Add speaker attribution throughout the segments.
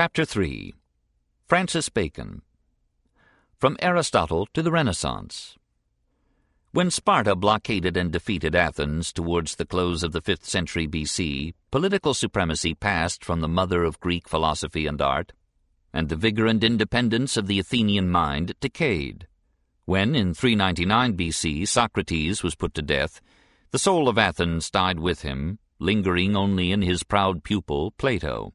Speaker 1: Chapter 3 Francis Bacon From Aristotle to the Renaissance When Sparta blockaded and defeated Athens towards the close of the 5th century BC, political supremacy passed from the mother of Greek philosophy and art, and the vigor and independence of the Athenian mind decayed. When, in 399 BC, Socrates was put to death, the soul of Athens died with him, lingering only in his proud pupil, Plato.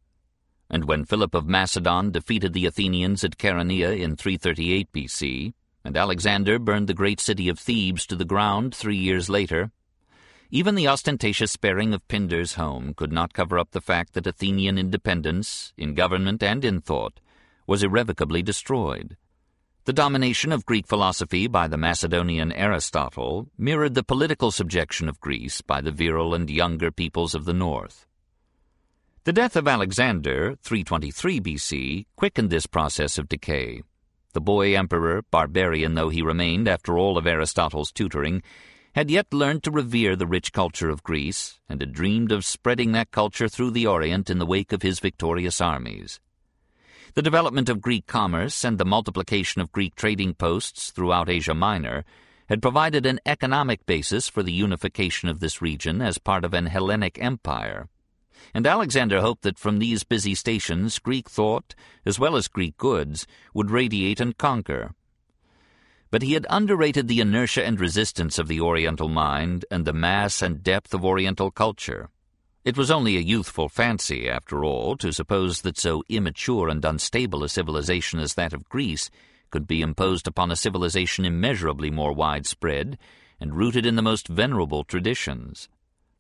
Speaker 1: And when Philip of Macedon defeated the Athenians at Chaeronea in 338 BC, and Alexander burned the great city of Thebes to the ground three years later, even the ostentatious sparing of Pindar's home could not cover up the fact that Athenian independence, in government and in thought, was irrevocably destroyed. The domination of Greek philosophy by the Macedonian Aristotle mirrored the political subjection of Greece by the virile and younger peoples of the north. The death of Alexander, 323 BC, quickened this process of decay. The boy emperor, barbarian though he remained after all of Aristotle's tutoring, had yet learned to revere the rich culture of Greece, and had dreamed of spreading that culture through the Orient in the wake of his victorious armies. The development of Greek commerce and the multiplication of Greek trading posts throughout Asia Minor had provided an economic basis for the unification of this region as part of an Hellenic empire and Alexander hoped that from these busy stations Greek thought, as well as Greek goods, would radiate and conquer. But he had underrated the inertia and resistance of the Oriental mind and the mass and depth of Oriental culture. It was only a youthful fancy, after all, to suppose that so immature and unstable a civilization as that of Greece could be imposed upon a civilization immeasurably more widespread and rooted in the most venerable traditions.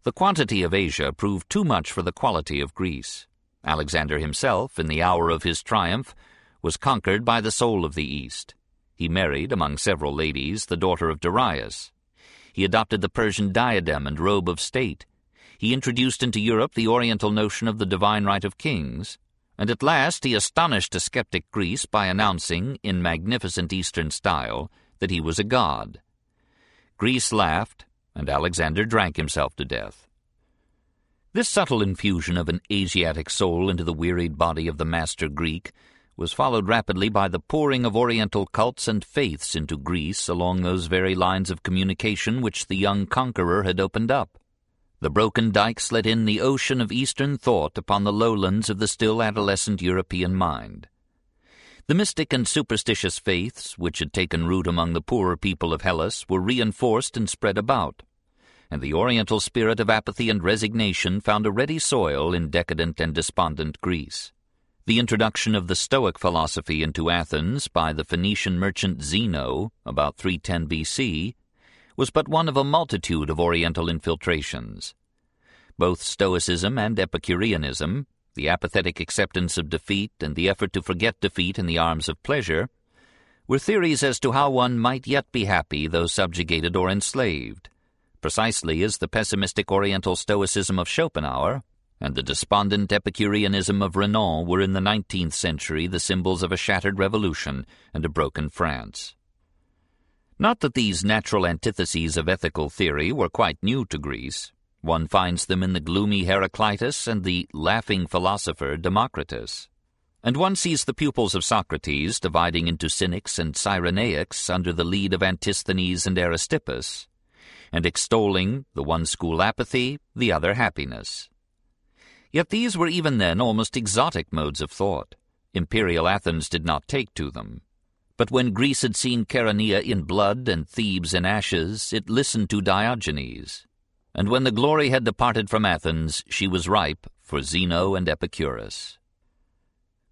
Speaker 1: The quantity of Asia proved too much for the quality of Greece. Alexander himself, in the hour of his triumph, was conquered by the soul of the East. He married, among several ladies, the daughter of Darius. He adopted the Persian diadem and robe of state. He introduced into Europe the Oriental notion of the divine right of kings, and at last he astonished a skeptic Greece by announcing, in magnificent Eastern style, that he was a god. Greece laughed, and Alexander drank himself to death. This subtle infusion of an Asiatic soul into the wearied body of the master Greek was followed rapidly by the pouring of Oriental cults and faiths into Greece along those very lines of communication which the young conqueror had opened up. The broken dikes let in the ocean of Eastern thought upon the lowlands of the still adolescent European mind. The mystic and superstitious faiths which had taken root among the poorer people of Hellas were reinforced and spread about, and the oriental spirit of apathy and resignation found a ready soil in decadent and despondent Greece. The introduction of the Stoic philosophy into Athens by the Phoenician merchant Zeno, about 310 BC, was but one of a multitude of oriental infiltrations. Both Stoicism and Epicureanism, the apathetic acceptance of defeat and the effort to forget defeat in the arms of pleasure, were theories as to how one might yet be happy though subjugated or enslaved, precisely as the pessimistic Oriental Stoicism of Schopenhauer and the despondent Epicureanism of Renan were in the nineteenth century the symbols of a shattered revolution and a broken France. Not that these natural antitheses of ethical theory were quite new to Greece. One finds them in the gloomy Heraclitus and the laughing philosopher Democritus. And one sees the pupils of Socrates dividing into Cynics and Cyrenaics under the lead of Antisthenes and Aristippus, and extolling the one school apathy, the other happiness. Yet these were even then almost exotic modes of thought. Imperial Athens did not take to them. But when Greece had seen Chaeronea in blood and Thebes in ashes, it listened to Diogenes and when the glory had departed from Athens, she was ripe for Zeno and Epicurus.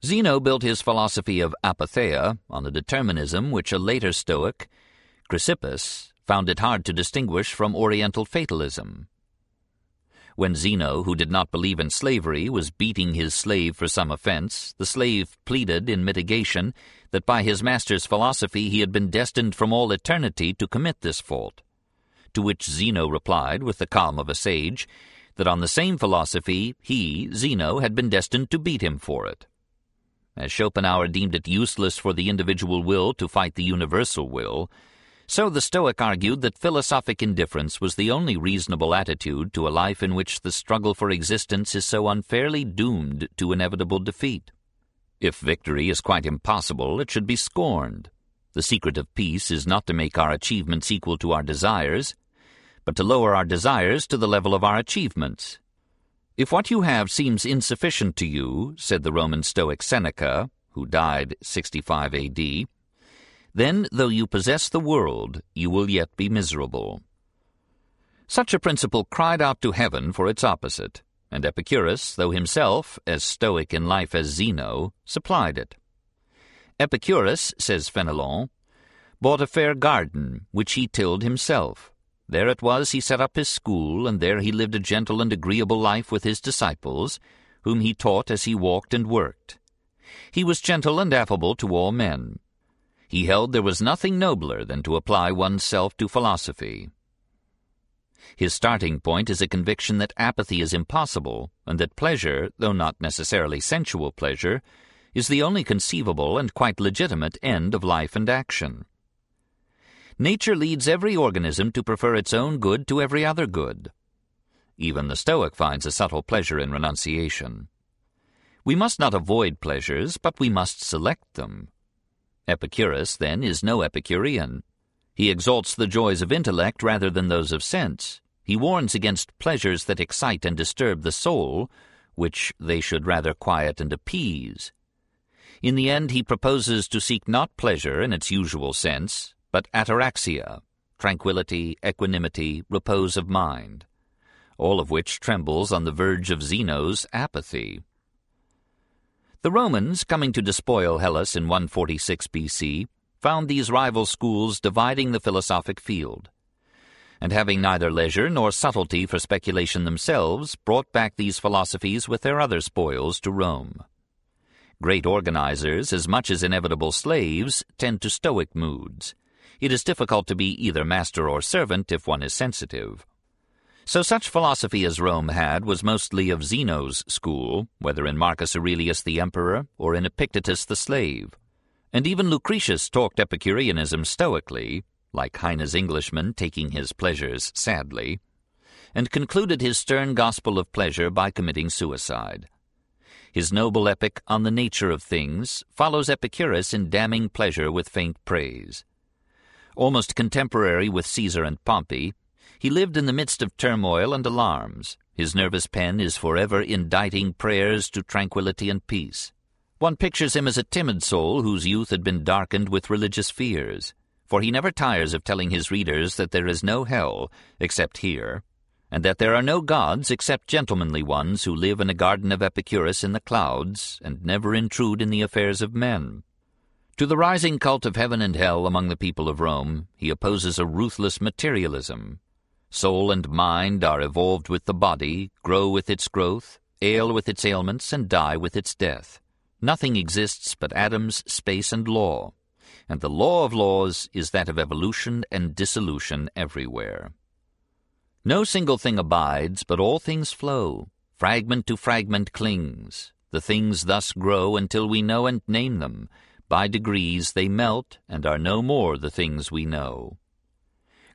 Speaker 1: Zeno built his philosophy of apatheia on the determinism which a later Stoic, Chrysippus, found it hard to distinguish from Oriental fatalism. When Zeno, who did not believe in slavery, was beating his slave for some offense, the slave pleaded in mitigation that by his master's philosophy he had been destined from all eternity to commit this fault to which Zeno replied with the calm of a sage, that on the same philosophy he, Zeno, had been destined to beat him for it. As Schopenhauer deemed it useless for the individual will to fight the universal will, so the Stoic argued that philosophic indifference was the only reasonable attitude to a life in which the struggle for existence is so unfairly doomed to inevitable defeat. If victory is quite impossible, it should be scorned. The secret of peace is not to make our achievements equal to our desires, but to lower our desires to the level of our achievements. If what you have seems insufficient to you, said the Roman Stoic Seneca, who died 65 AD, then, though you possess the world, you will yet be miserable. Such a principle cried out to heaven for its opposite, and Epicurus, though himself as stoic in life as Zeno, supplied it. Epicurus, says Fenelon, bought a fair garden, which he tilled himself. There it was he set up his school, and there he lived a gentle and agreeable life with his disciples, whom he taught as he walked and worked. He was gentle and affable to all men. He held there was nothing nobler than to apply one's self to philosophy. His starting point is a conviction that apathy is impossible, and that pleasure, though not necessarily sensual pleasure, is the only conceivable and quite legitimate end of life and action. Nature leads every organism to prefer its own good to every other good. Even the Stoic finds a subtle pleasure in renunciation. We must not avoid pleasures, but we must select them. Epicurus, then, is no Epicurean. He exalts the joys of intellect rather than those of sense. He warns against pleasures that excite and disturb the soul, which they should rather quiet and appease. In the end, he proposes to seek not pleasure in its usual sense, but ataraxia, tranquility, equanimity, repose of mind, all of which trembles on the verge of Zeno's apathy. The Romans, coming to despoil Hellas in 146 BC, found these rival schools dividing the philosophic field, and having neither leisure nor subtlety for speculation themselves, brought back these philosophies with their other spoils to Rome. Great organizers, as much as inevitable slaves, tend to stoic moods. It is difficult to be either master or servant if one is sensitive. So such philosophy as Rome had was mostly of Zeno's school, whether in Marcus Aurelius the emperor or in Epictetus the slave and even Lucretius talked Epicureanism stoically, like Heine's Englishman taking his pleasures sadly, and concluded his stern gospel of pleasure by committing suicide. His noble epic On the Nature of Things follows Epicurus in damning pleasure with faint praise. Almost contemporary with Caesar and Pompey, he lived in the midst of turmoil and alarms. His nervous pen is forever inditing prayers to tranquility and peace. One pictures him as a timid soul whose youth had been darkened with religious fears, for he never tires of telling his readers that there is no hell except here, and that there are no gods except gentlemanly ones who live in a garden of Epicurus in the clouds and never intrude in the affairs of men. To the rising cult of heaven and hell among the people of Rome, he opposes a ruthless materialism. Soul and mind are evolved with the body, grow with its growth, ail with its ailments, and die with its death. Nothing exists but atoms, space, and law, and the law of laws is that of evolution and dissolution everywhere. No single thing abides, but all things flow. Fragment to fragment clings. The things thus grow until we know and name them. By degrees they melt and are no more the things we know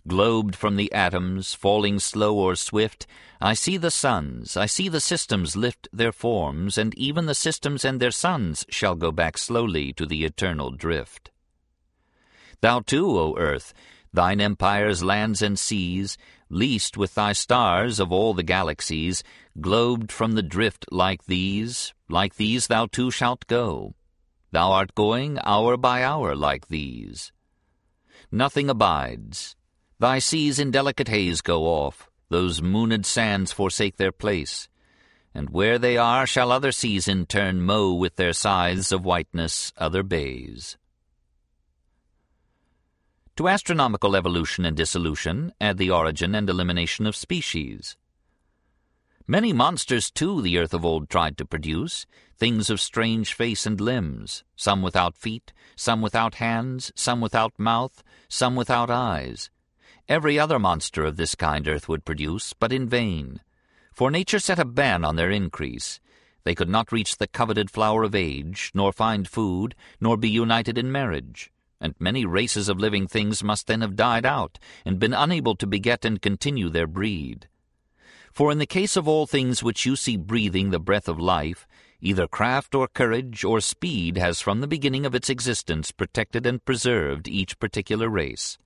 Speaker 1: globed from the atoms, falling slow or swift, I see the suns, I see the systems lift their forms, and even the systems and their suns shall go back slowly to the eternal drift. Thou too, O earth, thine empires, lands, and seas, least with thy stars of all the galaxies, globed from the drift like these, like these thou too shalt go. Thou art going hour by hour like these. Nothing abides, Thy seas in delicate haze go off, those mooned sands forsake their place, and where they are shall other seas in turn mow with their scythes of whiteness other bays. To astronomical evolution and dissolution add the origin and elimination of species. Many monsters, too, the earth of old tried to produce, things of strange face and limbs, some without feet, some without hands, some without mouth, some without eyes, Every other monster of this kind earth would produce, but in vain. For nature set a ban on their increase. They could not reach the coveted flower of age, nor find food, nor be united in marriage. And many races of living things must then have died out, and been unable to beget and continue their breed. For in the case of all things which you see breathing the breath of life, Either craft or courage or speed has from the beginning of its existence protected and preserved each particular race.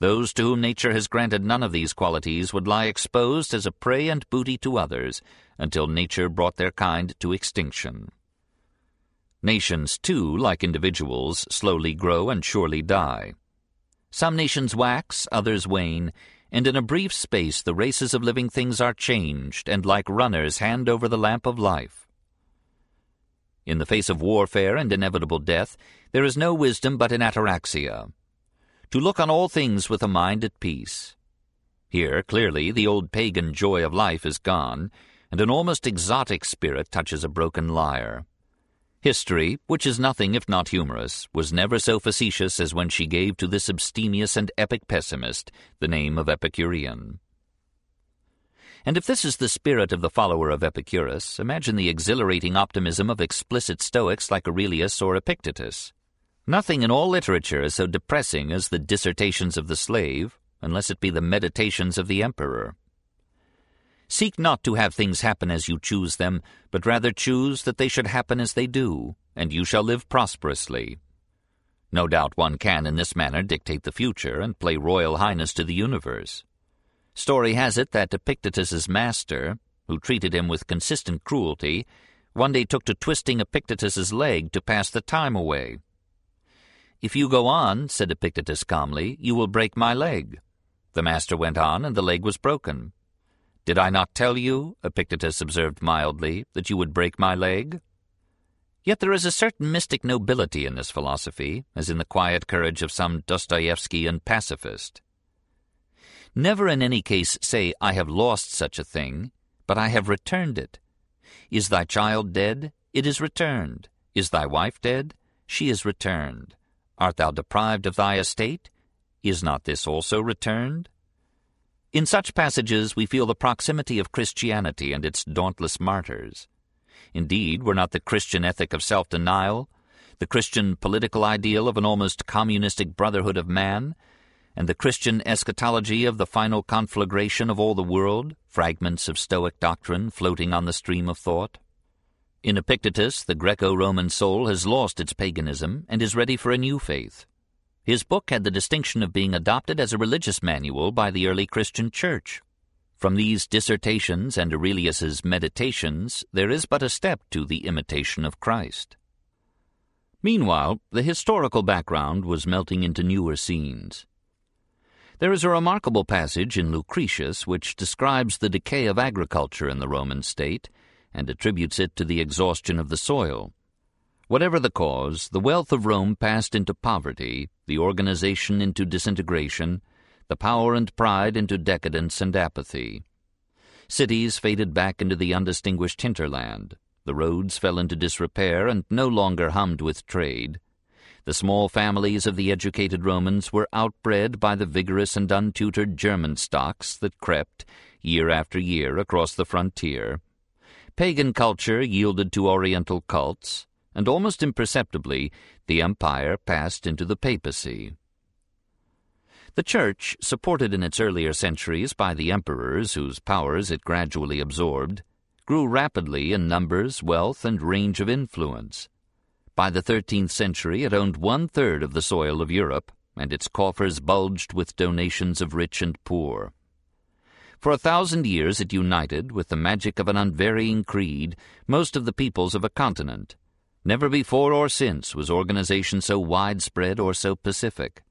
Speaker 1: Those to whom nature has granted none of these qualities would lie exposed as a prey and booty to others until nature brought their kind to extinction. Nations, too, like individuals, slowly grow and surely die. Some nations wax, others wane, and in a brief space the races of living things are changed, and like runners hand over the lamp of life. In the face of warfare and inevitable death, there is no wisdom but in ataraxia, to look on all things with a mind at peace. Here, clearly, the old pagan joy of life is gone, and an almost exotic spirit touches a broken lyre. History, which is nothing if not humorous, was never so facetious as when she gave to this abstemious and epic pessimist the name of Epicurean. And if this is the spirit of the follower of Epicurus, imagine the exhilarating optimism of explicit Stoics like Aurelius or Epictetus. Nothing in all literature is so depressing as the dissertations of the slave, unless it be the meditations of the emperor. Seek not to have things happen as you choose them, but rather choose that they should happen as they do, and you shall live prosperously. No doubt one can in this manner dictate the future and play royal highness to the universe. Story has it that Epictetus's master, who treated him with consistent cruelty, one day took to twisting Epictetus's leg to pass the time away. If you go on, said Epictetus calmly, you will break my leg. The master went on, and the leg was broken. Did I not tell you, Epictetus observed mildly, that you would break my leg? Yet there is a certain mystic nobility in this philosophy, as in the quiet courage of some Dostoevskian pacifist. Never in any case say, I have lost such a thing, but I have returned it. Is thy child dead? It is returned. Is thy wife dead? She is returned. Art thou deprived of thy estate? Is not this also returned? In such passages we feel the proximity of Christianity and its dauntless martyrs. Indeed, were not the Christian ethic of self-denial, the Christian political ideal of an almost communistic brotherhood of man, and the Christian eschatology of the final conflagration of all the world, fragments of Stoic doctrine floating on the stream of thought. In Epictetus, the Greco-Roman soul has lost its paganism and is ready for a new faith. His book had the distinction of being adopted as a religious manual by the early Christian Church. From these dissertations and Aurelius's meditations, there is but a step to the imitation of Christ. Meanwhile, the historical background was melting into newer scenes. There is a remarkable passage in Lucretius which describes the decay of agriculture in the Roman state and attributes it to the exhaustion of the soil. Whatever the cause, the wealth of Rome passed into poverty, the organization into disintegration, the power and pride into decadence and apathy. Cities faded back into the undistinguished hinterland. The roads fell into disrepair and no longer hummed with trade. The small families of the educated Romans were outbred by the vigorous and untutored German stocks that crept, year after year, across the frontier. Pagan culture yielded to Oriental cults, and almost imperceptibly the empire passed into the papacy. The Church, supported in its earlier centuries by the emperors whose powers it gradually absorbed, grew rapidly in numbers, wealth, and range of influence. By the thirteenth century it owned one-third of the soil of Europe, and its coffers bulged with donations of rich and poor. For a thousand years it united, with the magic of an unvarying creed, most of the peoples of a continent. Never before or since was organization so widespread or so pacific.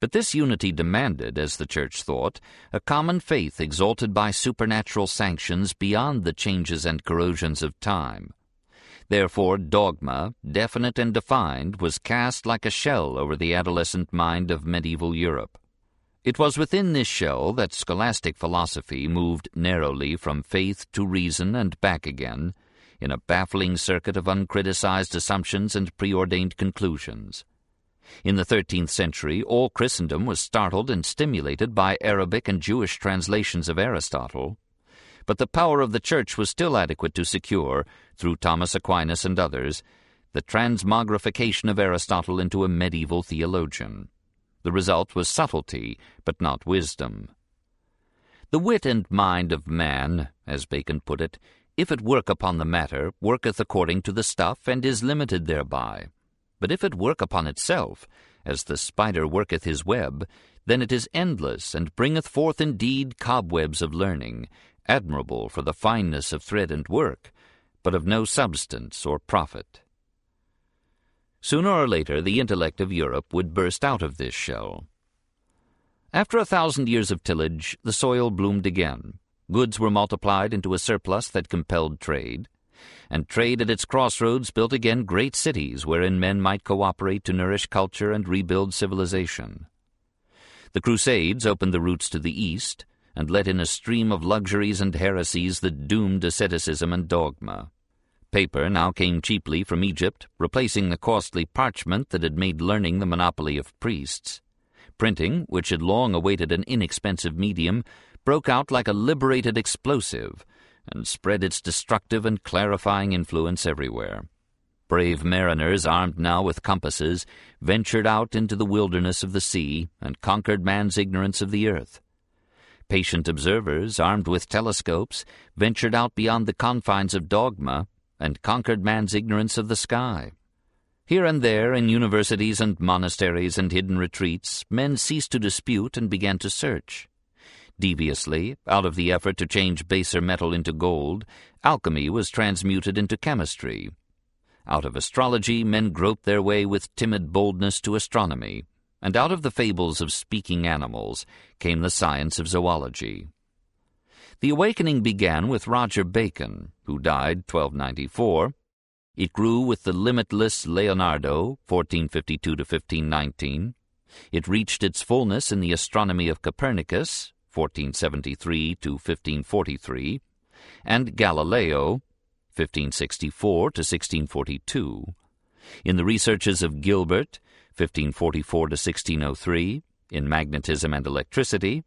Speaker 1: But this unity demanded, as the Church thought, a common faith exalted by supernatural sanctions beyond the changes and corrosions of time. Therefore, dogma, definite and defined, was cast like a shell over the adolescent mind of medieval Europe. It was within this shell that scholastic philosophy moved narrowly from faith to reason and back again, in a baffling circuit of uncriticized assumptions and preordained conclusions. In the thirteenth century, all Christendom was startled and stimulated by Arabic and Jewish translations of Aristotle, but the power of the Church was still adequate to secure, through Thomas Aquinas and others, the transmogrification of Aristotle into a medieval theologian. The result was subtlety, but not wisdom. The wit and mind of man, as Bacon put it, if it work upon the matter, worketh according to the stuff, and is limited thereby. But if it work upon itself, as the spider worketh his web, then it is endless, and bringeth forth indeed cobwebs of learning, admirable for the fineness of thread and work, but of no substance or profit. Sooner or later the intellect of Europe would burst out of this shell. After a thousand years of tillage, the soil bloomed again. Goods were multiplied into a surplus that compelled trade, and trade at its crossroads built again great cities wherein men might cooperate to nourish culture and rebuild civilization. The Crusades opened the routes to the east, and let in a stream of luxuries and heresies that doomed asceticism and dogma. Paper now came cheaply from Egypt, replacing the costly parchment that had made learning the monopoly of priests. Printing, which had long awaited an inexpensive medium, broke out like a liberated explosive, and spread its destructive and clarifying influence everywhere. Brave mariners, armed now with compasses, ventured out into the wilderness of the sea and conquered man's ignorance of the earth. Patient observers, armed with telescopes, ventured out beyond the confines of dogma and conquered man's ignorance of the sky. Here and there, in universities and monasteries and hidden retreats, men ceased to dispute and began to search. Deviously, out of the effort to change baser metal into gold, alchemy was transmuted into chemistry. Out of astrology, men groped their way with timid boldness to astronomy and out of the fables of speaking animals came the science of zoology. The awakening began with Roger Bacon, who died 1294. It grew with the limitless Leonardo, 1452 to 1519. It reached its fullness in the astronomy of Copernicus, 1473 to 1543, and Galileo, 1564 to 1642. In the researches of Gilbert, 1544 to 1603, in magnetism and electricity,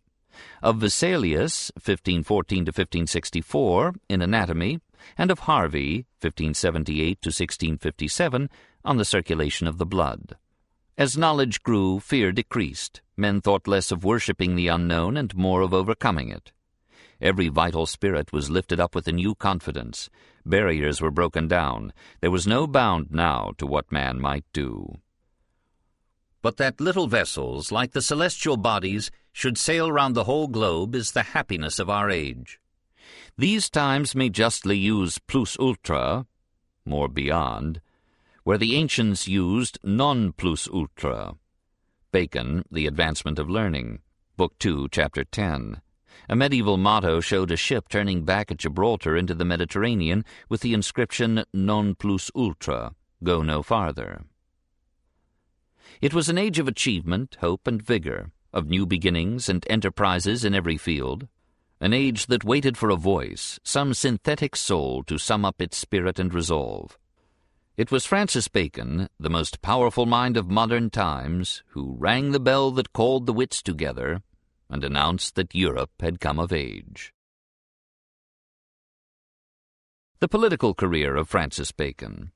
Speaker 1: of Vesalius, 1514 to 1564, in anatomy, and of Harvey, 1578 to 1657, on the circulation of the blood. As knowledge grew, fear decreased. Men thought less of worshipping the unknown and more of overcoming it. Every vital spirit was lifted up with a new confidence. Barriers were broken down. There was no bound now to what man might do but that little vessels, like the celestial bodies, should sail round the whole globe is the happiness of our age. These times may justly use plus ultra, more beyond, where the ancients used non plus ultra. Bacon, The Advancement of Learning, Book 2, Chapter 10. A medieval motto showed a ship turning back at Gibraltar into the Mediterranean with the inscription non plus ultra, go no farther. It was an age of achievement, hope, and vigor, of new beginnings and enterprises in every field, an age that waited for a voice, some synthetic soul to sum up its spirit and resolve. It was Francis Bacon, the most powerful mind of modern times, who rang the bell that called the wits together and announced that Europe had come of age. The political career of Francis Bacon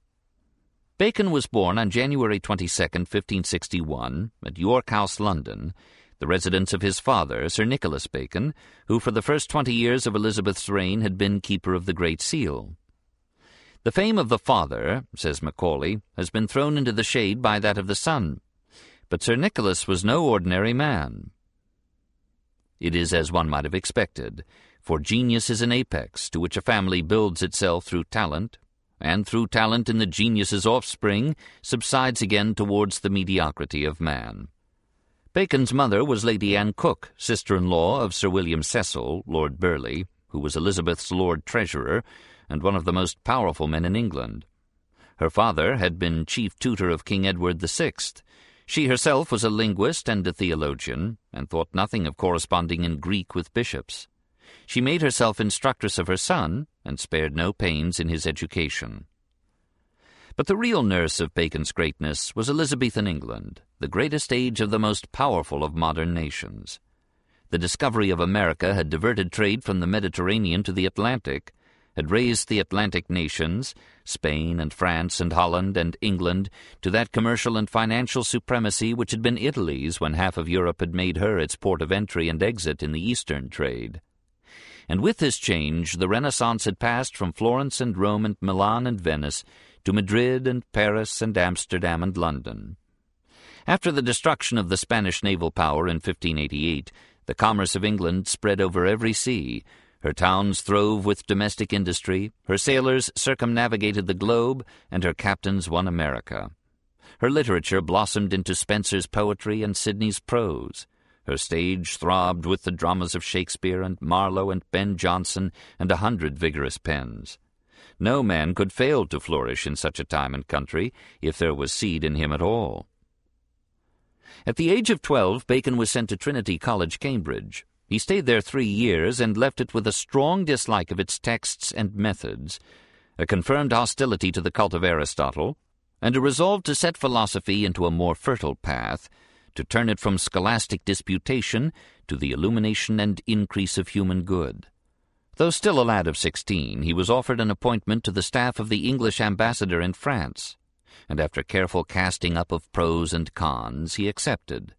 Speaker 1: Bacon was born on January 22, 1561, at York House, London, the residence of his father, Sir Nicholas Bacon, who for the first twenty years of Elizabeth's reign had been Keeper of the Great Seal. The fame of the father, says Macaulay, has been thrown into the shade by that of the son, but Sir Nicholas was no ordinary man. It is as one might have expected, for genius is an apex to which a family builds itself through talent, and through talent in the genius's offspring, subsides again towards the mediocrity of man. Bacon's mother was Lady Anne Cook, sister-in-law of Sir William Cecil, Lord Burleigh, who was Elizabeth's Lord Treasurer and one of the most powerful men in England. Her father had been chief tutor of King Edward VI. She herself was a linguist and a theologian, and thought nothing of corresponding in Greek with bishops. She made herself instructress of her son, and spared no pains in his education. But the real nurse of Bacon's greatness was Elizabethan England, the greatest age of the most powerful of modern nations. The discovery of America had diverted trade from the Mediterranean to the Atlantic, had raised the Atlantic nations, Spain and France and Holland and England, to that commercial and financial supremacy which had been Italy's when half of Europe had made her its port of entry and exit in the Eastern trade and with this change the Renaissance had passed from Florence and Rome and Milan and Venice to Madrid and Paris and Amsterdam and London. After the destruction of the Spanish naval power in 1588, the commerce of England spread over every sea. Her towns throve with domestic industry, her sailors circumnavigated the globe, and her captains won America. Her literature blossomed into Spenser's poetry and Sidney's prose. Her stage throbbed with the dramas of Shakespeare and Marlowe and Ben Jonson and a hundred vigorous pens. No man could fail to flourish in such a time and country if there was seed in him at all. At the age of twelve, Bacon was sent to Trinity College, Cambridge. He stayed there three years and left it with a strong dislike of its texts and methods, a confirmed hostility to the cult of Aristotle, and a resolve to set philosophy into a more fertile path, to turn it from scholastic disputation to the illumination and increase of human good. Though still a lad of sixteen, he was offered an appointment to the staff of the English ambassador in France and after careful casting up of pros and cons, he accepted.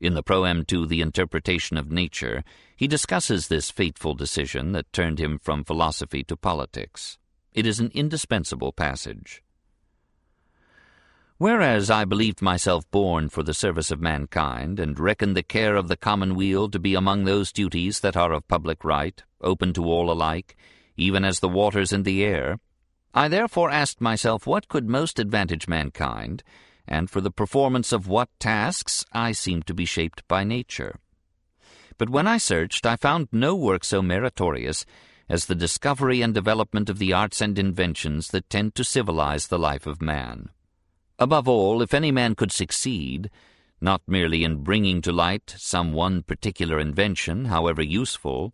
Speaker 1: In the proem to The Interpretation of Nature, he discusses this fateful decision that turned him from philosophy to politics. It is an indispensable passage. Whereas I believed myself born for the service of mankind, and reckoned the care of the commonweal to be among those duties that are of public right, open to all alike, even as the waters and the air, I therefore asked myself what could most advantage mankind, and for the performance of what tasks I seemed to be shaped by nature. But when I searched, I found no work so meritorious as the discovery and development of the arts and inventions that tend to civilize the life of man. Above all, if any man could succeed, not merely in bringing to light some one particular invention, however useful,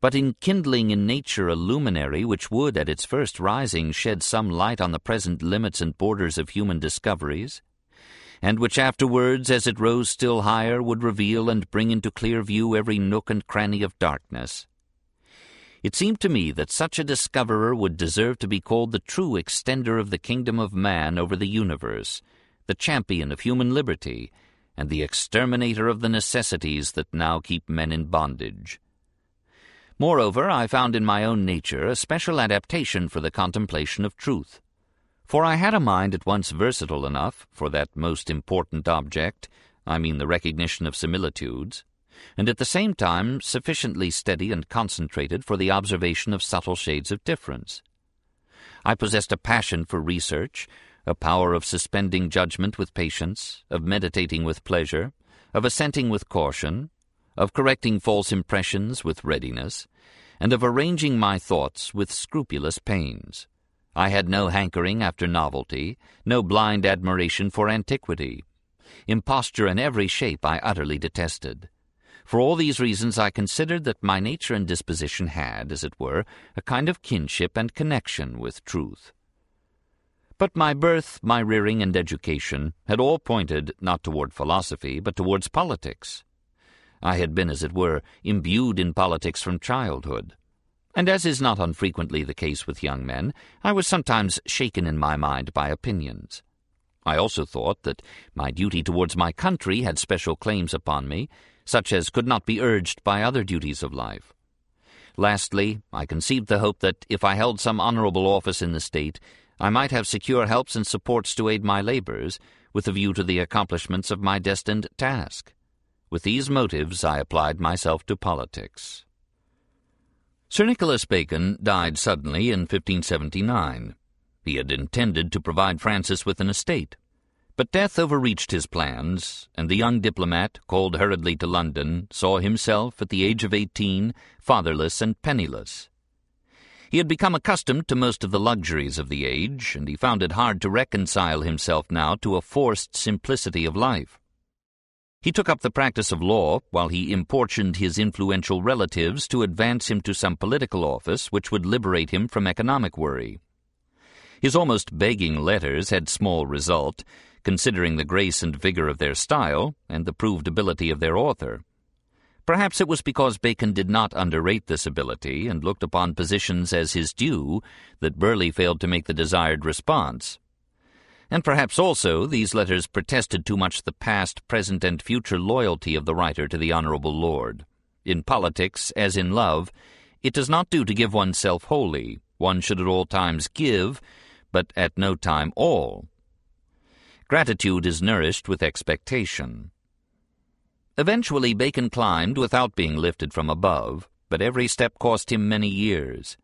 Speaker 1: but in kindling in nature a luminary which would, at its first rising, shed some light on the present limits and borders of human discoveries, and which afterwards, as it rose still higher, would reveal and bring into clear view every nook and cranny of darkness. It seemed to me that such a discoverer would deserve to be called the true extender of the kingdom of man over the universe, the champion of human liberty, and the exterminator of the necessities that now keep men in bondage. Moreover, I found in my own nature a special adaptation for the contemplation of truth. For I had a mind at once versatile enough for that most important object, I mean the recognition of similitudes, and at the same time sufficiently steady and concentrated for the observation of subtle shades of difference. I possessed a passion for research, a power of suspending judgment with patience, of meditating with pleasure, of assenting with caution, of correcting false impressions with readiness, and of arranging my thoughts with scrupulous pains. I had no hankering after novelty, no blind admiration for antiquity. Imposture in every shape I utterly detested. For all these reasons I considered that my nature and disposition had, as it were, a kind of kinship and connection with truth. But my birth, my rearing, and education had all pointed not toward philosophy, but towards politics. I had been, as it were, imbued in politics from childhood. And as is not unfrequently the case with young men, I was sometimes shaken in my mind by opinions. I also thought that my duty towards my country had special claims upon me, such as could not be urged by other duties of life. Lastly, I conceived the hope that if I held some honorable office in the state, I might have secure helps and supports to aid my labors, with a view to the accomplishments of my destined task. With these motives I applied myself to politics. Sir Nicholas Bacon died suddenly in 1579. He had intended to provide Francis with an estate. But death overreached his plans, and the young diplomat, called hurriedly to London, saw himself, at the age of eighteen, fatherless and penniless. He had become accustomed to most of the luxuries of the age, and he found it hard to reconcile himself now to a forced simplicity of life. He took up the practice of law while he importuned his influential relatives to advance him to some political office which would liberate him from economic worry. His almost begging letters had small result, considering the grace and vigor of their style and the proved ability of their author. Perhaps it was because Bacon did not underrate this ability and looked upon positions as his due that Burleigh failed to make the desired response and perhaps also these letters protested too much the past, present, and future loyalty of the writer to the Honourable Lord. In politics, as in love, It does not do to give oneself wholly. One should at all times give, but at no time all. Gratitude is nourished with expectation. Eventually Bacon climbed without being lifted from above, but every step cost him many years.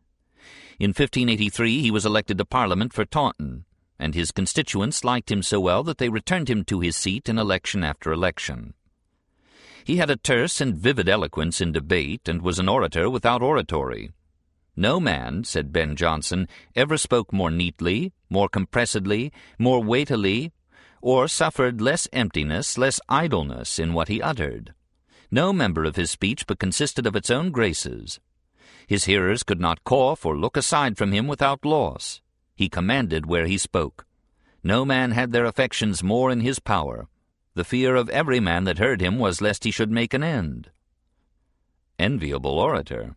Speaker 1: In 1583 he was elected to Parliament for Taunton, and his constituents liked him so well that they returned him to his seat in election after election. He had a terse and vivid eloquence in debate and was an orator without oratory. No man, said Ben Jonson, ever spoke more neatly, more compressedly, more weightily, or suffered less emptiness, less idleness in what he uttered. No member of his speech but consisted of its own graces. His hearers could not cough or look aside from him without loss. He commanded where he spoke. No man had their affections more in his power. The fear of every man that heard him was lest he should make an end. Enviable orator.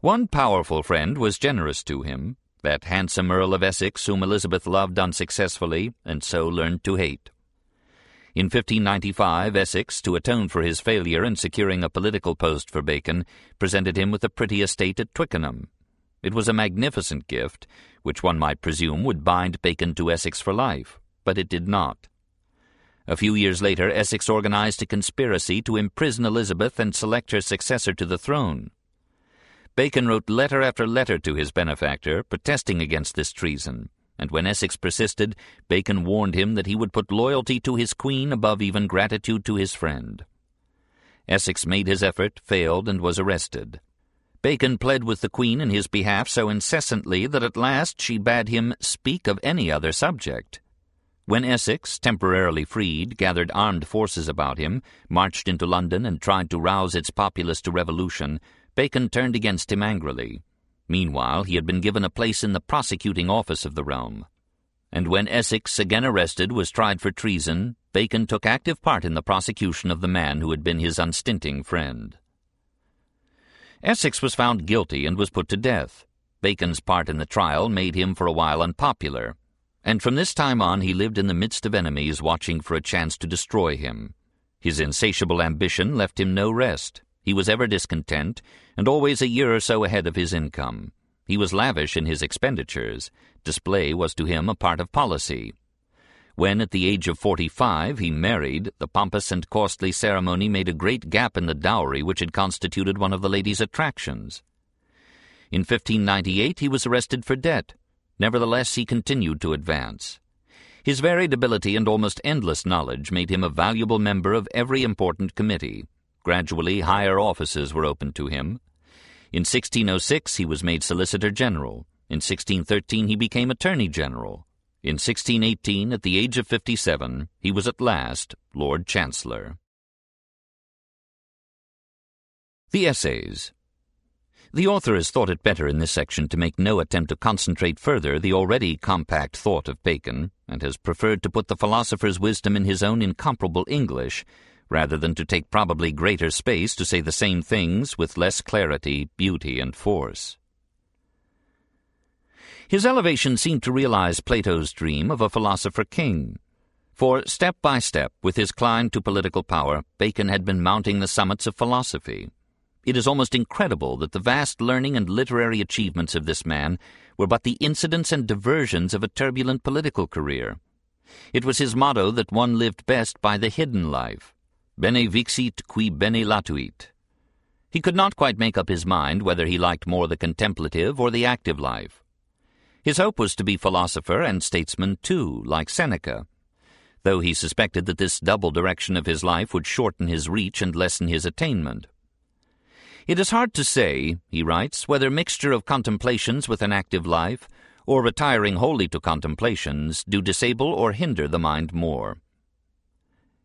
Speaker 1: One powerful friend was generous to him, that handsome Earl of Essex whom Elizabeth loved unsuccessfully, and so learned to hate. In 1595, Essex, to atone for his failure in securing a political post for Bacon, presented him with a pretty estate at Twickenham. It was a magnificent gift, which one might presume would bind Bacon to Essex for life, but it did not. A few years later, Essex organized a conspiracy to imprison Elizabeth and select her successor to the throne. Bacon wrote letter after letter to his benefactor, protesting against this treason, and when Essex persisted, Bacon warned him that he would put loyalty to his queen above even gratitude to his friend. Essex made his effort, failed, and was arrested. Bacon pled with the queen in his behalf so incessantly that at last she bade him speak of any other subject. When Essex, temporarily freed, gathered armed forces about him, marched into London, and tried to rouse its populace to revolution, Bacon turned against him angrily. Meanwhile, he had been given a place in the prosecuting office of the realm. And when Essex, again arrested, was tried for treason, Bacon took active part in the prosecution of the man who had been his unstinting friend. Essex was found guilty and was put to death. Bacon's part in the trial made him for a while unpopular, and from this time on he lived in the midst of enemies watching for a chance to destroy him. His insatiable ambition left him no rest. He was ever discontent, and always a year or so ahead of his income. He was lavish in his expenditures. Display was to him a part of policy. When, at the age of forty-five, he married, the pompous and costly ceremony made a great gap in the dowry which had constituted one of the lady's attractions. In 1598 he was arrested for debt, Nevertheless, he continued to advance. His varied ability and almost endless knowledge made him a valuable member of every important committee. Gradually, higher offices were opened to him. In 1606, he was made Solicitor General. In 1613, he became Attorney General. In 1618, at the age of 57, he was at last Lord Chancellor. The Essays the author has thought it better in this section to make no attempt to concentrate further the already compact thought of Bacon, and has preferred to put the philosopher's wisdom in his own incomparable English, rather than to take probably greater space to say the same things with less clarity, beauty, and force. His elevation seemed to realize Plato's dream of a philosopher king. For step by step, with his climb to political power, Bacon had been mounting the summits of philosophy. It is almost incredible that the vast learning and literary achievements of this man were but the incidents and diversions of a turbulent political career. It was his motto that one lived best by the hidden life, bene vixit qui bene latuit. He could not quite make up his mind whether he liked more the contemplative or the active life. His hope was to be philosopher and statesman too, like Seneca, though he suspected that this double direction of his life would shorten his reach and lessen his attainment. It is hard to say, he writes, whether mixture of contemplations with an active life, or retiring wholly to contemplations, do disable or hinder the mind more.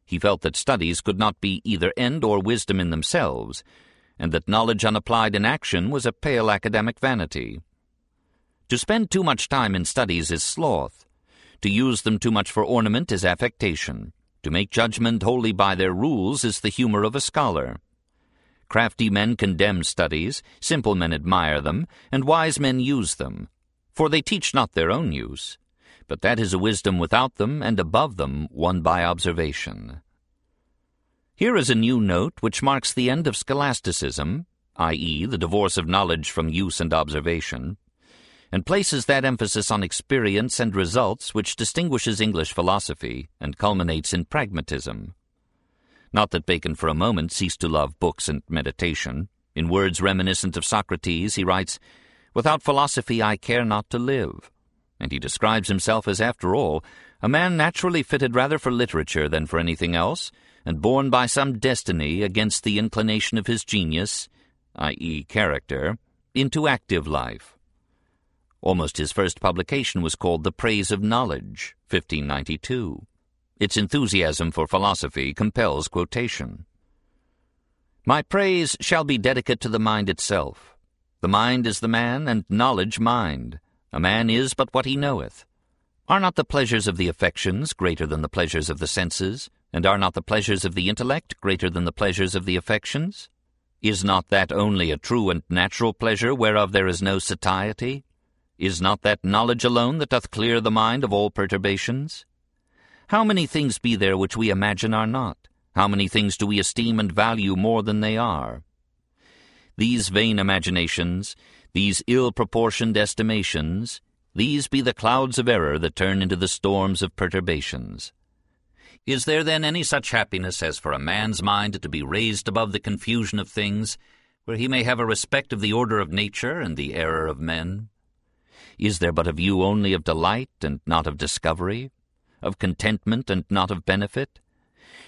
Speaker 1: He felt that studies could not be either end or wisdom in themselves, and that knowledge unapplied in action was a pale academic vanity. To spend too much time in studies is sloth. To use them too much for ornament is affectation. To make judgment wholly by their rules is the humor of a scholar. Crafty men condemn studies, simple men admire them, and wise men use them. For they teach not their own use, but that is a wisdom without them and above them won by observation. Here is a new note which marks the end of scholasticism, i.e., the divorce of knowledge from use and observation, and places that emphasis on experience and results which distinguishes English philosophy and culminates in pragmatism. Not that Bacon for a moment ceased to love books and meditation. In words reminiscent of Socrates, he writes, Without philosophy I care not to live. And he describes himself as, after all, a man naturally fitted rather for literature than for anything else, and born by some destiny against the inclination of his genius, i.e., character, into active life. Almost his first publication was called The Praise of Knowledge, 1592. Its enthusiasm for philosophy compels quotation. My praise shall be dedicate to the mind itself. The mind is the man, and knowledge mind. A man is but what he knoweth. Are not the pleasures of the affections greater than the pleasures of the senses, and are not the pleasures of the intellect greater than the pleasures of the affections? Is not that only a true and natural pleasure whereof there is no satiety? Is not that knowledge alone that doth clear the mind of all perturbations? How many things be there which we imagine are not? How many things do we esteem and value more than they are? These vain imaginations, these ill-proportioned estimations, these be the clouds of error that turn into the storms of perturbations. Is there then any such happiness as for a man's mind to be raised above the confusion of things, where he may have a respect of the order of nature and the error of men? Is there but a view only of delight and not of discovery, of contentment and not of benefit?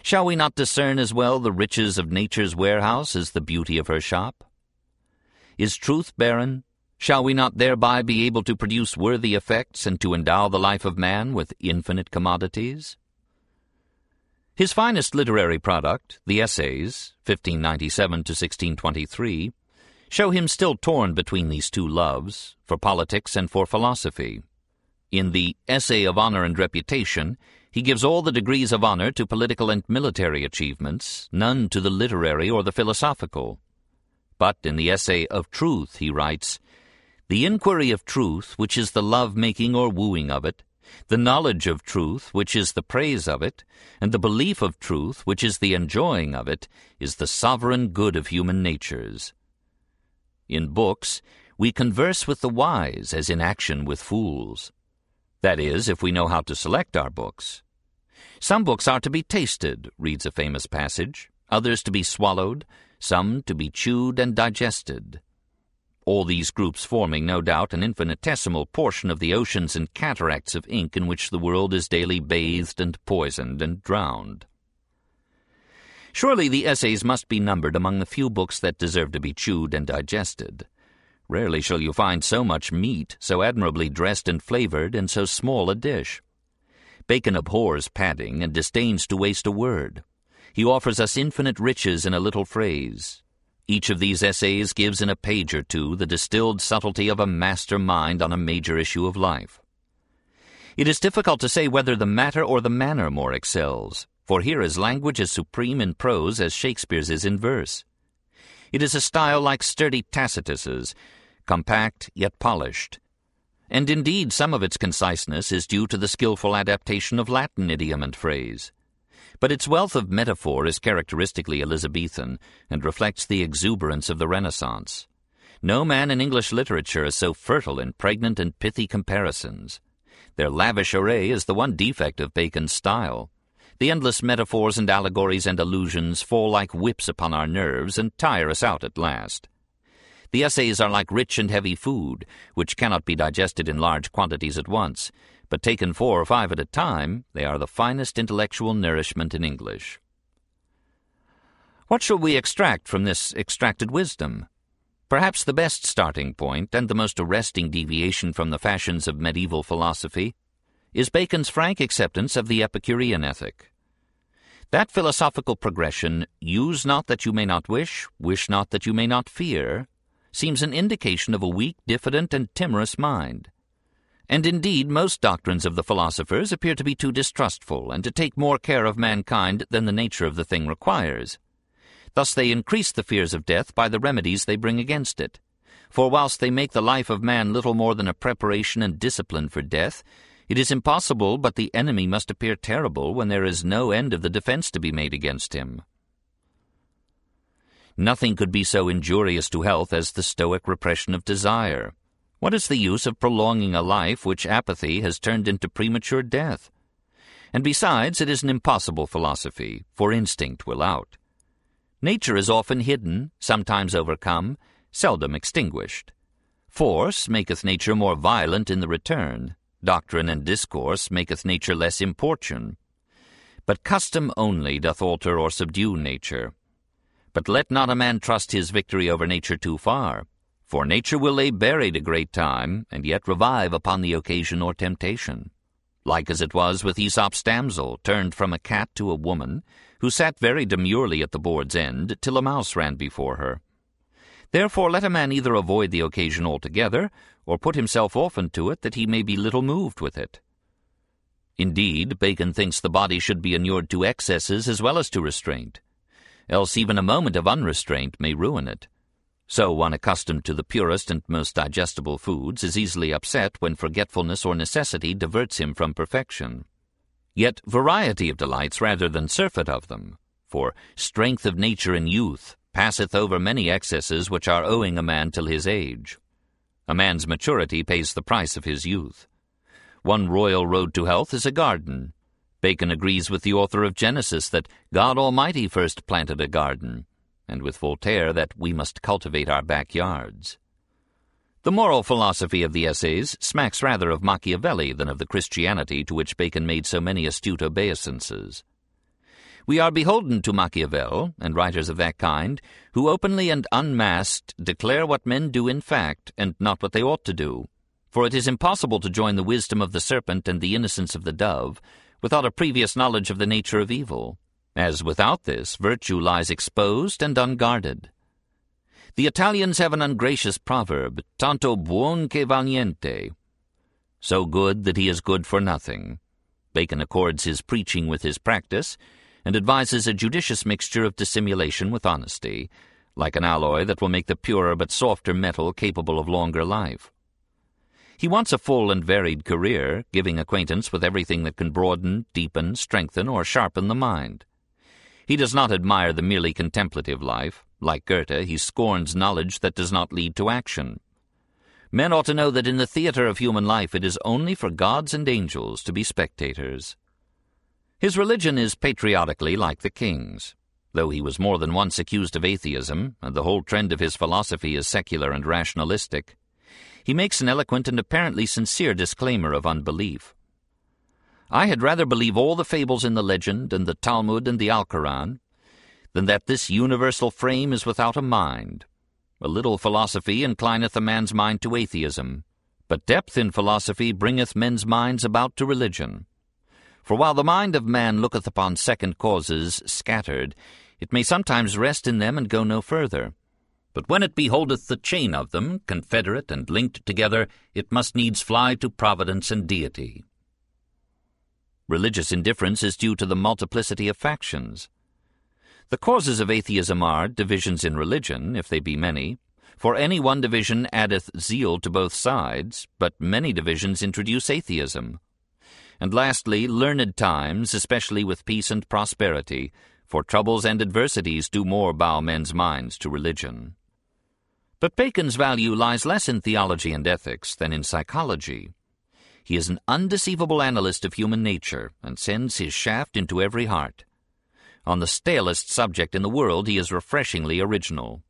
Speaker 1: Shall we not discern as well the riches of nature's warehouse as the beauty of her shop? Is truth barren? Shall we not thereby be able to produce worthy effects and to endow the life of man with infinite commodities? His finest literary product, the Essays, 1597 to 1623, show him still torn between these two loves, for politics and for philosophy. In the Essay of Honor and Reputation, he gives all the degrees of honor to political and military achievements, none to the literary or the philosophical. But in the Essay of Truth he writes, The inquiry of truth, which is the love-making or wooing of it, the knowledge of truth, which is the praise of it, and the belief of truth, which is the enjoying of it, is the sovereign good of human natures. In books, we converse with the wise as in action with fools. That is, if we know how to select our books. Some books are to be tasted, reads a famous passage, others to be swallowed, some to be chewed and digested all these groups forming, no doubt, an infinitesimal portion of the oceans and cataracts of ink in which the world is daily bathed and poisoned and drowned. Surely the essays must be numbered among the few books that deserve to be chewed and digested. Rarely shall you find so much meat, so admirably dressed and flavored, in so small a dish. Bacon abhors padding and disdains to waste a word. He offers us infinite riches in a little phrase, each of these essays gives in a page or two the distilled subtlety of a master mind on a major issue of life. It is difficult to say whether the matter or the manner more excels, for here is language as supreme in prose as Shakespeare's is in verse. It is a style like sturdy Tacitus's, compact yet polished. And indeed some of its conciseness is due to the skilful adaptation of Latin idiom and phrase but its wealth of metaphor is characteristically Elizabethan and reflects the exuberance of the Renaissance. No man in English literature is so fertile in pregnant and pithy comparisons. Their lavish array is the one defect of Bacon's style. The endless metaphors and allegories and allusions fall like whips upon our nerves and tire us out at last. The essays are like rich and heavy food, which cannot be digested in large quantities at once, but taken four or five at a time, they are the finest intellectual nourishment in English. What shall we extract from this extracted wisdom? Perhaps the best starting point, and the most arresting deviation from the fashions of medieval philosophy, is Bacon's frank acceptance of the Epicurean ethic. That philosophical progression, use not that you may not wish, wish not that you may not fear, seems an indication of a weak, diffident, and timorous mind. And indeed, most doctrines of the philosophers appear to be too distrustful and to take more care of mankind than the nature of the thing requires. Thus they increase the fears of death by the remedies they bring against it. For whilst they make the life of man little more than a preparation and discipline for death, it is impossible but the enemy must appear terrible when there is no end of the defense to be made against him. Nothing could be so injurious to health as the stoic repression of desire. What is the use of prolonging a life which apathy has turned into premature death? And besides, it is an impossible philosophy, for instinct will out. Nature is often hidden, sometimes overcome, seldom extinguished. Force maketh nature more violent in the return. Doctrine and discourse maketh nature less importune. But custom only doth alter or subdue nature. But let not a man trust his victory over nature too far, for nature will lay buried a great time, and yet revive upon the occasion or temptation. Like as it was with Aesop's damsel, turned from a cat to a woman, who sat very demurely at the board's end, till a mouse ran before her. Therefore let a man either avoid the occasion altogether, or put himself often to it, that he may be little moved with it. Indeed, Bacon thinks the body should be inured to excesses as well as to restraint else even a moment of unrestraint may ruin it. So one accustomed to the purest and most digestible foods is easily upset when forgetfulness or necessity diverts him from perfection. Yet variety of delights rather than surfeit of them, for strength of nature in youth passeth over many excesses which are owing a man till his age. A man's maturity pays the price of his youth. One royal road to health is a garden, Bacon agrees with the author of Genesis that God Almighty first planted a garden, and with Voltaire that we must cultivate our backyards. The moral philosophy of the essays smacks rather of Machiavelli than of the Christianity to which Bacon made so many astute obeisances. We are beholden to Machiavel, and writers of that kind, who openly and unmasked declare what men do in fact, and not what they ought to do. For it is impossible to join the wisdom of the serpent and the innocence of the dove, without a previous knowledge of the nature of evil, as without this virtue lies exposed and unguarded. The Italians have an ungracious proverb, tanto buon che val niente, so good that he is good for nothing. Bacon accords his preaching with his practice, and advises a judicious mixture of dissimulation with honesty, like an alloy that will make the purer but softer metal capable of longer life. He wants a full and varied career, giving acquaintance with everything that can broaden, deepen, strengthen, or sharpen the mind. He does not admire the merely contemplative life. Like Goethe, he scorns knowledge that does not lead to action. Men ought to know that in the theatre of human life it is only for gods and angels to be spectators. His religion is patriotically like the king's. Though he was more than once accused of atheism, and the whole trend of his philosophy is secular and rationalistic, he makes an eloquent and apparently sincere disclaimer of unbelief. I had rather believe all the fables in the legend and the Talmud and the Alcoran than that this universal frame is without a mind. A little philosophy inclineth a man's mind to atheism, but depth in philosophy bringeth men's minds about to religion. For while the mind of man looketh upon second causes scattered, it may sometimes rest in them and go no further. But when it beholdeth the chain of them, confederate and linked together, it must needs fly to providence and deity. Religious indifference is due to the multiplicity of factions. The causes of atheism are divisions in religion, if they be many, for any one division addeth zeal to both sides, but many divisions introduce atheism. And lastly, learned times, especially with peace and prosperity, for troubles and adversities do more bow men's minds to religion. But Bacon's value lies less in theology and ethics than in psychology. He is an undeceivable analyst of human nature and sends his shaft into every heart. On the stalest subject in the world, he is refreshingly original.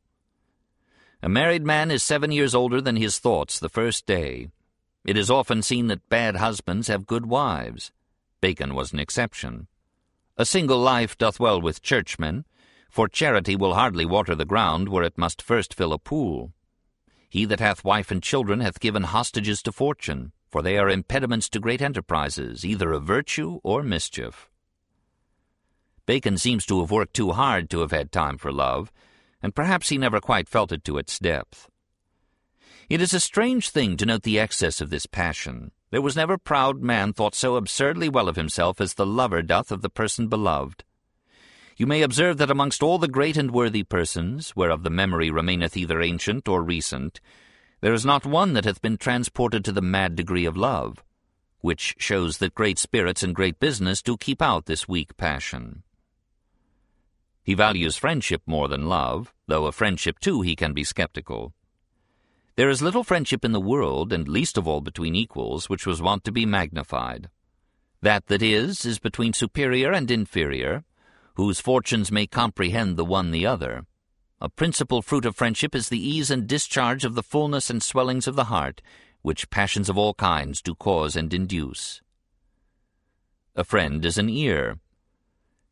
Speaker 1: A married man is seven years older than his thoughts the first day. It is often seen that bad husbands have good wives. Bacon was an exception. A single life doth well with churchmen, for charity will hardly water the ground where it must first fill a pool. He that hath wife and children hath given hostages to fortune, for they are impediments to great enterprises, either of virtue or mischief. Bacon seems to have worked too hard to have had time for love, and perhaps he never quite felt it to its depth. It is a strange thing to note the excess of this passion. There was never proud man thought so absurdly well of himself as the lover doth of the person beloved. You may observe that amongst all the great and worthy persons, whereof the memory remaineth either ancient or recent, there is not one that hath been transported to the mad degree of love, which shows that great spirits and great business do keep out this weak passion. He values friendship more than love, though of friendship too he can be skeptical. There is little friendship in the world, and least of all between equals, which was wont to be magnified. That that is, is between superior and inferior, whose fortunes may comprehend the one the other. A principal fruit of friendship is the ease and discharge of the fullness and swellings of the heart, which passions of all kinds do cause and induce. A friend is an ear.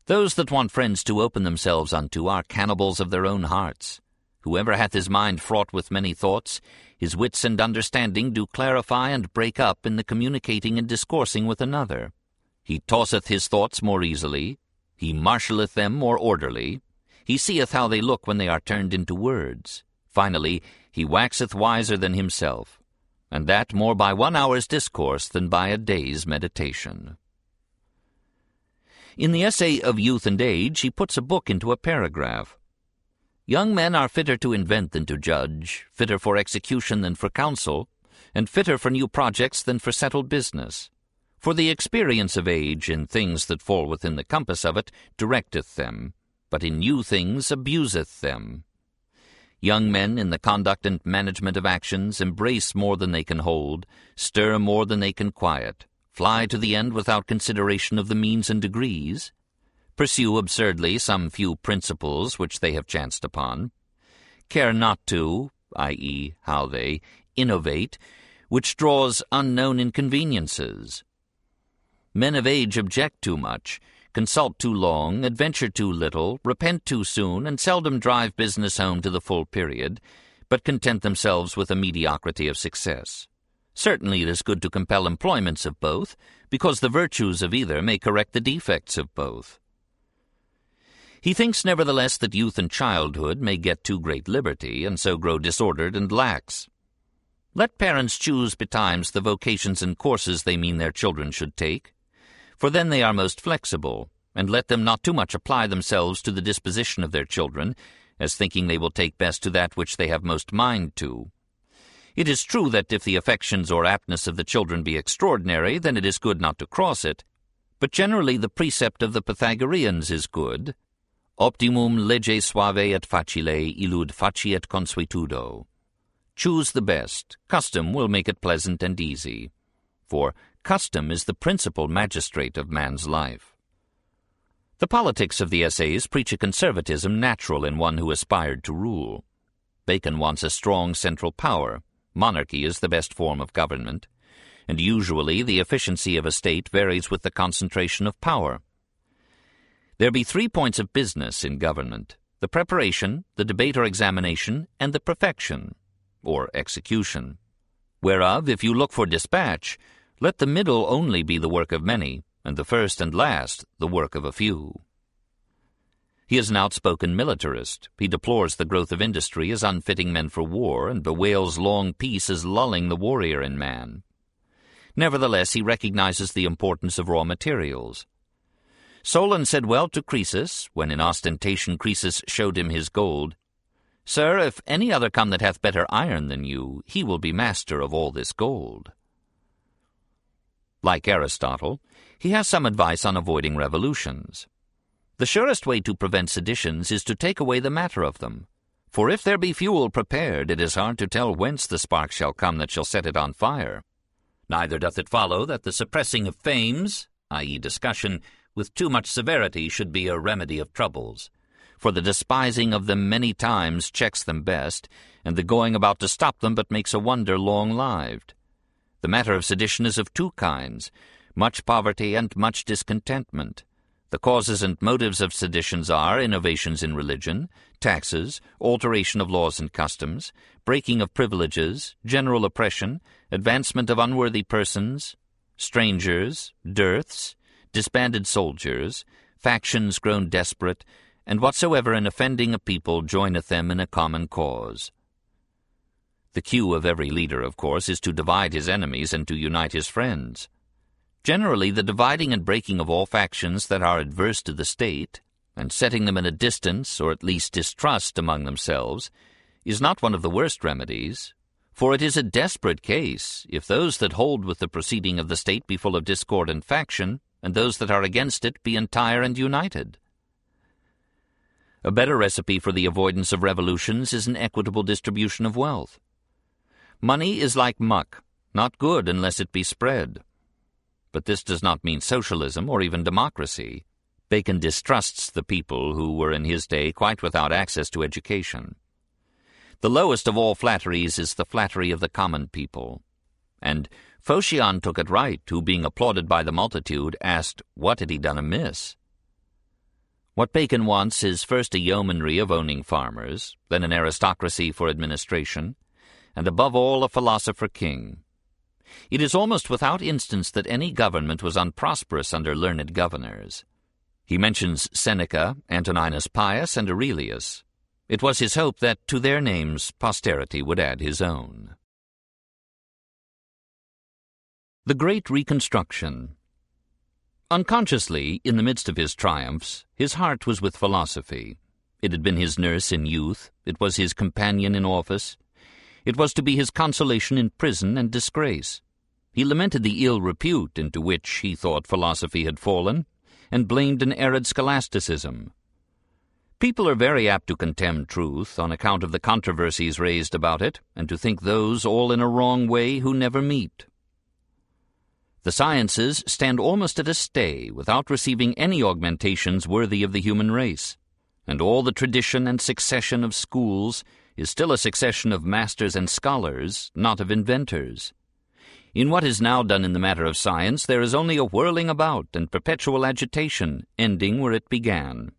Speaker 1: Those that want friends to open themselves unto are cannibals of their own hearts. Whoever hath his mind fraught with many thoughts, his wits and understanding do clarify and break up in the communicating and discoursing with another. He tosseth his thoughts more easily, he marshalleth them more orderly, he seeth how they look when they are turned into words. Finally, he waxeth wiser than himself, and that more by one hour's discourse than by a day's meditation. In the essay of Youth and Age, he puts a book into a paragraph. Young men are fitter to invent than to judge, fitter for execution than for counsel, and fitter for new projects than for settled business. For the experience of age in things that fall within the compass of it directeth them, but in new things abuseth them. Young men in the conduct and management of actions embrace more than they can hold, stir more than they can quiet, fly to the end without consideration of the means and degrees, pursue absurdly some few principles which they have chanced upon, care not to, i.e., how they, innovate, which draws unknown inconveniences. Men of age object too much, consult too long, adventure too little, repent too soon, and seldom drive business home to the full period, but content themselves with a mediocrity of success. Certainly it is good to compel employments of both, because the virtues of either may correct the defects of both. He thinks nevertheless that youth and childhood may get too great liberty, and so grow disordered and lax. Let parents choose betimes the vocations and courses they mean their children should take, for then they are most flexible, and let them not too much apply themselves to the disposition of their children, as thinking they will take best to that which they have most mind to. It is true that if the affections or aptness of the children be extraordinary, then it is good not to cross it, but generally the precept of the Pythagoreans is good, Optimum lege suave et facile illud faciet consuetudo. Choose the best. Custom will make it pleasant and easy. For custom is the principal magistrate of man's life. The politics of the essays preach a conservatism natural in one who aspired to rule. Bacon wants a strong central power. Monarchy is the best form of government, and usually the efficiency of a state varies with the concentration of power. There be three points of business in government the preparation, the debate or examination, and the perfection, or execution. Whereof, if you look for dispatch, let the middle only be the work of many, and the first and last the work of a few. He is an outspoken militarist. He deplores the growth of industry as unfitting men for war, and bewails long peace as lulling the warrior in man. Nevertheless, he recognizes the importance of raw materials. Solon said well to Croesus, when in ostentation Croesus showed him his gold, Sir, if any other come that hath better iron than you, he will be master of all this gold. Like Aristotle, he has some advice on avoiding revolutions. The surest way to prevent seditions is to take away the matter of them. For if there be fuel prepared, it is hard to tell whence the spark shall come that shall set it on fire. Neither doth it follow that the suppressing of fames, i.e., discussion, with too much severity should be a remedy of troubles. For the despising of them many times checks them best, and the going about to stop them but makes a wonder long-lived. The matter of sedition is of two kinds, much poverty and much discontentment. The causes and motives of seditions are innovations in religion, taxes, alteration of laws and customs, breaking of privileges, general oppression, advancement of unworthy persons, strangers, dearths, disbanded soldiers, factions grown desperate, and whatsoever in offending a people joineth them in a common cause. The cue of every leader, of course, is to divide his enemies and to unite his friends. Generally, the dividing and breaking of all factions that are adverse to the state, and setting them in a distance, or at least distrust among themselves, is not one of the worst remedies, for it is a desperate case if those that hold with the proceeding of the state be full of discord and faction, and those that are against it be entire and united. A better recipe for the avoidance of revolutions is an equitable distribution of wealth. Money is like muck, not good unless it be spread. But this does not mean socialism or even democracy. Bacon distrusts the people who were in his day quite without access to education. The lowest of all flatteries is the flattery of the common people. And Phocion took it right, who, being applauded by the multitude, asked what had he done amiss. What Bacon wants is first a yeomanry of owning farmers, then an aristocracy for administration, and above all a philosopher king. It is almost without instance that any government was unprosperous under learned governors. He mentions Seneca, Antoninus Pius, and Aurelius. It was his hope that to their names posterity would add his own. The Great Reconstruction Unconsciously, in the midst of his triumphs, his heart was with philosophy. It had been his nurse in youth, it was his companion in office, it was to be his consolation in prison and disgrace. He lamented the ill repute into which he thought philosophy had fallen, and blamed an arid scholasticism. People are very apt to contemn truth on account of the controversies raised about it, and to think those all in a wrong way who never meet. The sciences stand almost at a stay without receiving any augmentations worthy of the human race, and all the tradition and succession of schools is still a succession of masters and scholars, not of inventors. In what is now done in the matter of science, there is only a whirling about and perpetual agitation, ending where it began.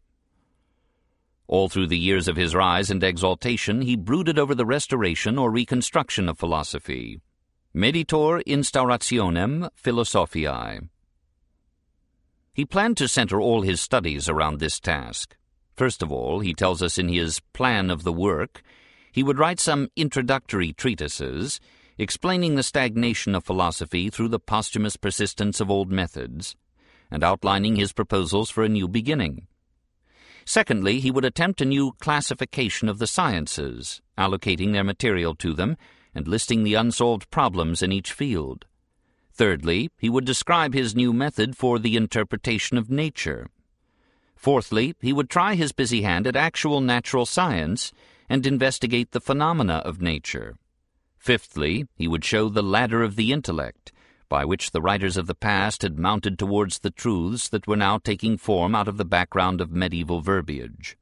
Speaker 1: All through the years of his rise and exaltation, he brooded over the restoration or reconstruction of philosophy. Meditor instaurationem philosophiae. He planned to center all his studies around this task. First of all, he tells us in his plan of the work, he would write some introductory treatises explaining the stagnation of philosophy through the posthumous persistence of old methods, and outlining his proposals for a new beginning. Secondly, he would attempt a new classification of the sciences, allocating their material to them and listing the unsolved problems in each field. Thirdly, he would describe his new method for the interpretation of nature. Fourthly, he would try his busy hand at actual natural science and investigate the phenomena of nature. Fifthly, he would show the ladder of the intellect, by which the writers of the past had mounted towards the truths that were now taking form out of the background of medieval verbiage.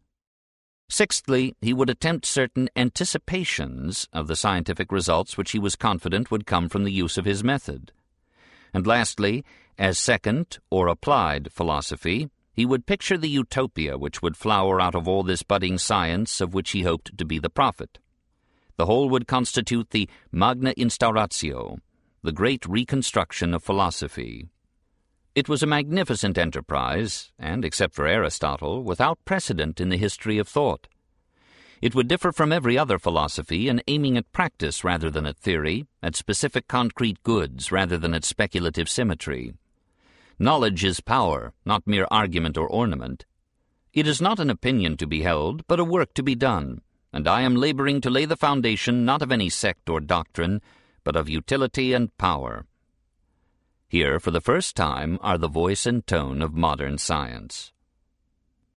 Speaker 1: Sixthly, he would attempt certain anticipations of the scientific results which he was confident would come from the use of his method. And lastly, as second, or applied, philosophy, he would picture the utopia which would flower out of all this budding science of which he hoped to be the prophet. The whole would constitute the Magna Instauratio, the great reconstruction of philosophy. It was a magnificent enterprise, and, except for Aristotle, without precedent in the history of thought. It would differ from every other philosophy in aiming at practice rather than at theory, at specific concrete goods rather than at speculative symmetry. Knowledge is power, not mere argument or ornament. It is not an opinion to be held, but a work to be done, and I am laboring to lay the foundation not of any sect or doctrine, but of utility and power. Here, for the first time, are the voice and tone of modern science.